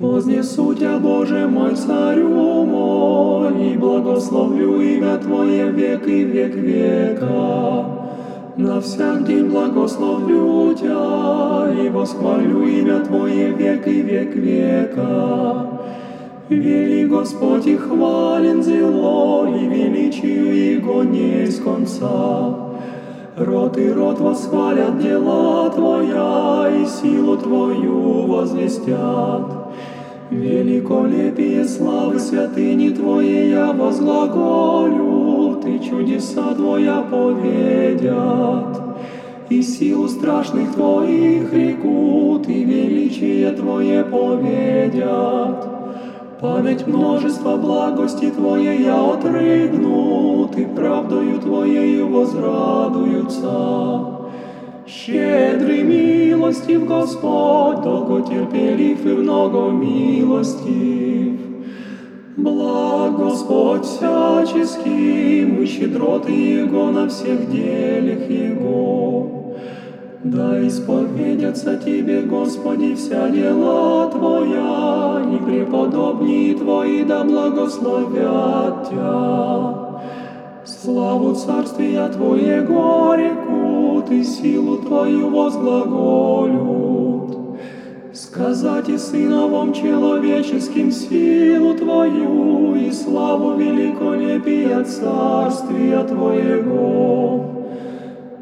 Вознесу Тебя, Боже мой, Царю мой, и благословлю имя Твое век и век века. На всяк день благословлю Тебя и восхвалю имя Твое век и век века. Вели Господь и хвален зело, и величию Его не из конца. Рот и рот восхвалят дела Твоя, и силу Твою возвестят. Великолепие славы святыни Твоей я возглаголю, Ты чудеса Твоя поведят. И силу страшных Твоих рекут, и величие Твое поведят. Память множества благости Твоей я отрыгну, Ты правдою Твоею возрадуются. Щедрый милостив Господь, долготерпелив и много милостив. Благ Господь всяческий, мы щедроты Его на всех делях Его. Да исповедятся Тебе, Господи, вся дела Твоя, и преподобнее Твои да благословят Тебя. Славу Царствия Твоего рекут, и силу Твою возглаголют. Сказать и сыновом человеческим силу Твою, и славу великолепия Царствия Твоего.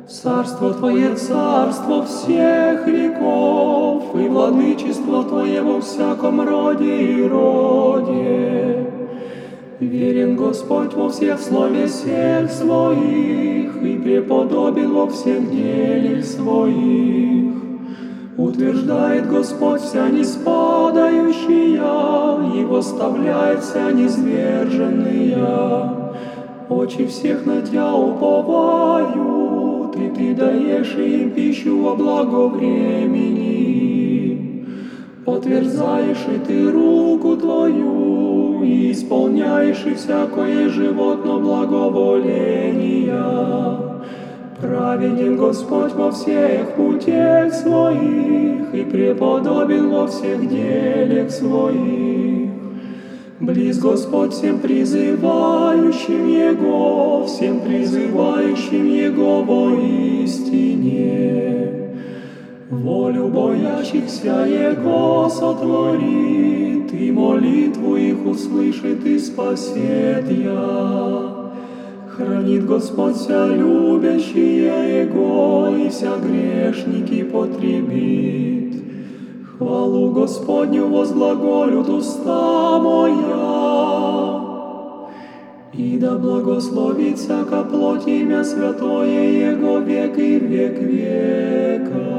Царство Твое, царство всех веков, и владычество Твое во всяком роде и роде. Верен Господь во всех словесях своих, и преподобен во всех делах своих. Утверждает Господь вся неспадающая, и восставляет вся низверженная. Очи всех на Тебя уповают, и Ты даешь им пищу во благо времени. Потверзаешь и Ты руку Твою, и исполняешь и всякое животно благоволения. Праведен Господь во всех путях своих, и преподобен во всех делах своих. Близ Господь всем призывающим Его, всем призывающим Его во истине. Волю боящихся Его сотворит, и молитву их услышит и спасет я. Хранит Господь вся любящие Его, и вся грешники потребит. Хвалу Господню возглаголют уста моя. И да благословит всяка плоть имя святое Его век и век века.